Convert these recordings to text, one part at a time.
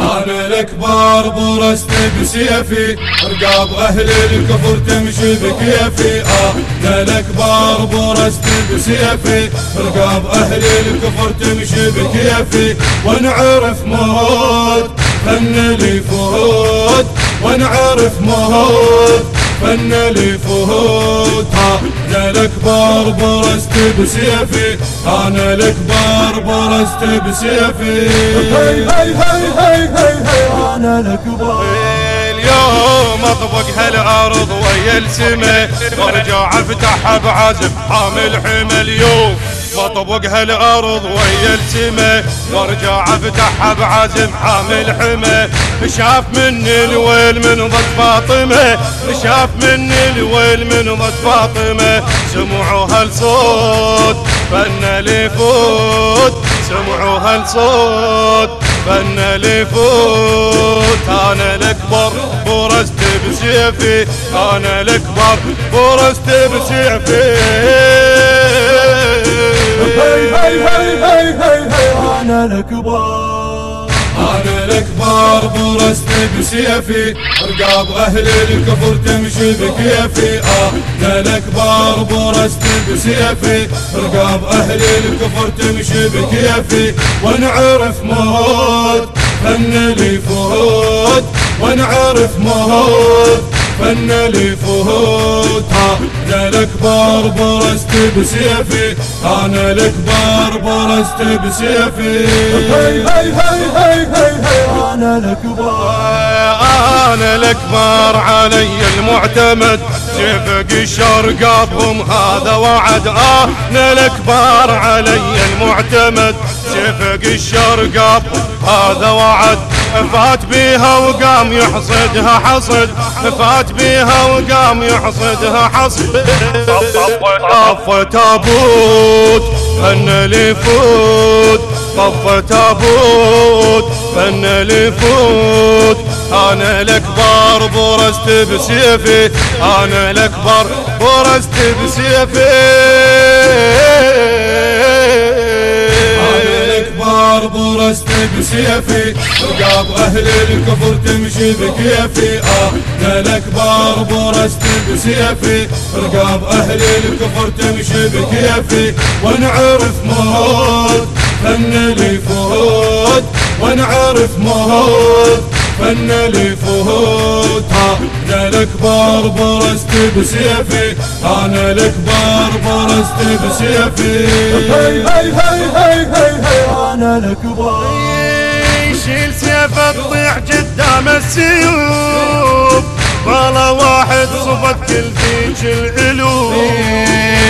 أنا الأكبر برست بسيفي. رقاب أهل الكفر تمشي بكيفي. أنا الأكبر برست بسيفي. رقاب أهل الكفر تمشي بكيفي. ونعرف موت فن لي فوت ونعرف موت. فن لي فهود أنا الأكبر برست بسيفي. أنا الأكبر برست بسيفي. هي هي هي هي هي أنا الأكبر. اليوم أطبق هالأرض ويا السما وارجع افتحها بعزم حامل حمل يوم واطبق هالارض ويا السما وارجع افتحها بعزم حامل حمى شاف مني الويل من ضد فاطمة. شاف مني الويل من ضد فاطمة. سمعوا هالصوت فن لي فوت سمعوا هالصوت فن لي فوت أنا الأكبر برست بسيفي. أنا الأكبر برست بسيفي. أنا أنا الاكبر برست بسيفي رقاب أهل الكفر تمشي بكيفي أنا الاكبر برزت بسيفي رقاب أهل الكفر تمشي بكيفي ونعرف موت فن لي فوت ونعرف موت فن لي فهود أنا الأكبر برزت بسيفي. أنا الأكبر برزت بسيفي. هي هي هي هي هي أنا الأكبر أنا الأكبر علي المعتمد. سيفك الشرقابهم هذا وعد. أنا الأكبر علي المعتمد. سيفك الشرقاب هذا وعد. فات بيها وقام يحصدها حصد. فات بيها وقام يحصدها حصد. طف تابوت فن لي فوت طف تابوت فن لي فوت أنا الأكبر برزت بسيفي. أنا الأكبر برزت بسيفي. النار برزت بسيفي. رقاب أهل الكفر تمشي بكيفي. أنا الاكبر برزت بسيفي. رقاب أهل الكفر تمشي بكيفي. ونعرف موت فن لي فوت ونعرف موت فن لي فهود أنا الاكبر برزت بسيفي. أنا الاكبر برزت بسيفي. هي هي هي هي أنا الاكبر يشيل سيفه تطيح قدام السيوف. ولا واحد صفت كل ذيك الالوف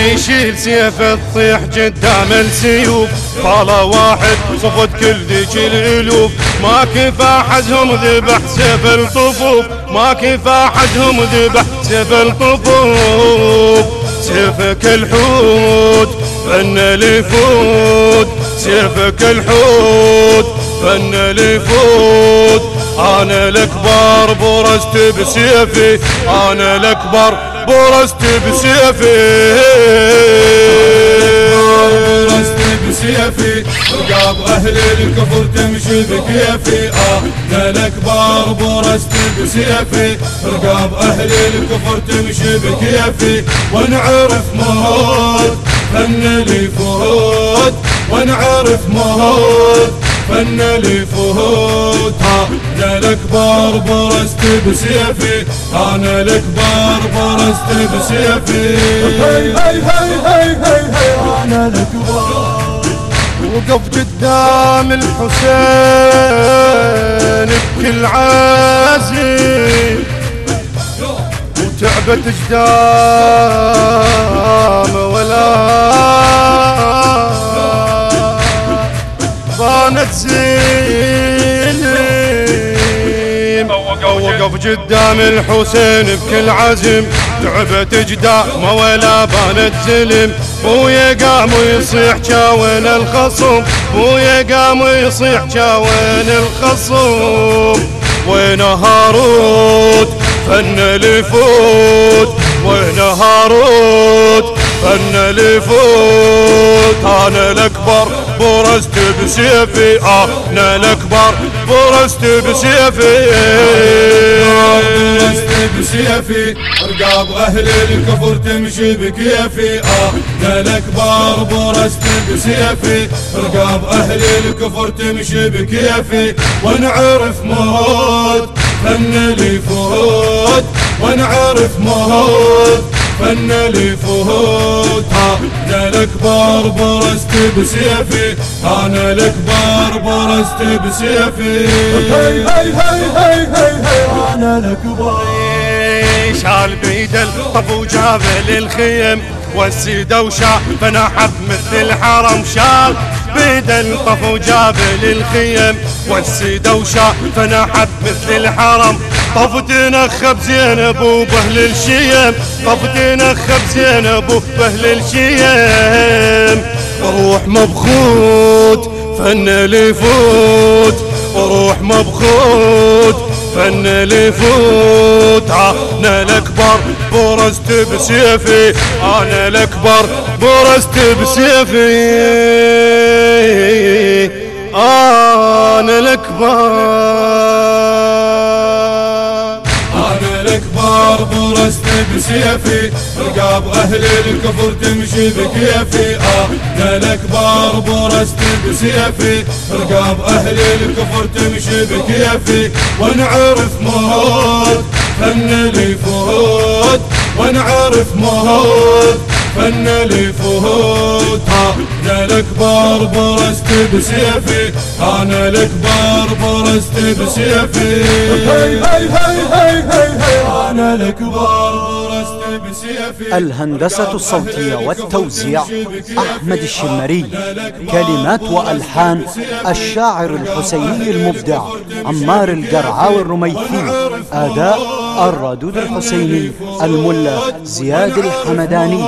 يشيل سيفه تطيح قدام السيوف. ولا واحد صفت كل ذيك الالوف ما كفى حدهم ذبح سيف الطفوف؟ ما كفى حدهم ذبح سيف الطفوف؟ سيفك الحوت فن الفوت سيفك الحوت فن الفوت أنا الأكبر برزت بسيفي أنا الأكبر برزت بسيفي. رقاب أهل الكفر تمشي بكيفي. أنا الأكبر برزت بسيفي رقاب أهل الكفر تمشي بكيفي. ونعرف موت فن لي فوت ونعرف موت فن لي فهود. أنا الأكبر برست بسيفي. أنا الأكبر برست بسيفي. هي هي هي هي هي أنا الأكبر. وقف قدام الحسين بكل عازم وتعبت قدام ولا زين وقف قدام الحسين بكل عزم. تعبت قدام ولا بانت زلم بويا قام ويصيح جاوين الخصم بويا قام ويصيح جاوين الخصم وين هاروت؟ فن الفوت وين هاروت؟ فن الفوت أنا برزت بسيفي أنا الأكبر. برزت بسيفي برزت بسيفي رقاب أهل الكفر تمشي بكيفي أنا الأكبر. برزت بسيفي رقاب أهل الكفر تمشي بكيفي ونعرف موت فن لي فوت ونعرف موت. فن لي فهود أنا الأكبر برزت بسيفي. أنا الأكبر برزت بسيفي. هي هي هي هي هي أنا الأكبر. شال بيد الطف وجاب للخيم والسيدة وشا فنحب مثل الحرم شال. بيد الطف وجاب للخيم والسيدة وشا فنحب مثل الحرم. طف تنخب زينب وبهل الشيم. طف تنخب زينب وبهل الشيم. روح مبخوت فن اللي يفوت. روح مبخوت فن اللي يفوت. أنا الأكبر برزت بسيفي. أنا الأكبر برزت بسيفي. أنا الأكبر. أنا الأكبر برزت بسيفي رقاب أهل الكفر تمشي بكيفي. أنا الأكبر برزت بسيفي رقاب أهل الكفر تمشي بكيفي. ونعرف موت فن لي فوت ونعرف موت. فن لي فهود أنا الأكبر برزت بسيفي. أنا الأكبر برزت بسيفي. هي هي هي هي هي هي أنا الاكبر برزت بسيفي الهندسة الصوتية والتوزيع أحمد الشمري. كلمات وألحان الشاعر الحسيني المبدع عمار القرعاوي الرميثي أداء الردود الحسيني الملا زياد الحمداني.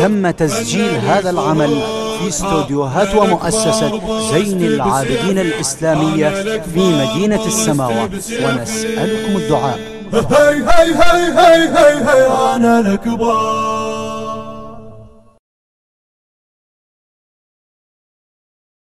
تم تسجيل هذا العمل في استوديوهات ومؤسسة زين العابدين الإسلامية في مدينة السماوة ونسألكم الدعاء. هي هي هي هي هي أنا الاكبر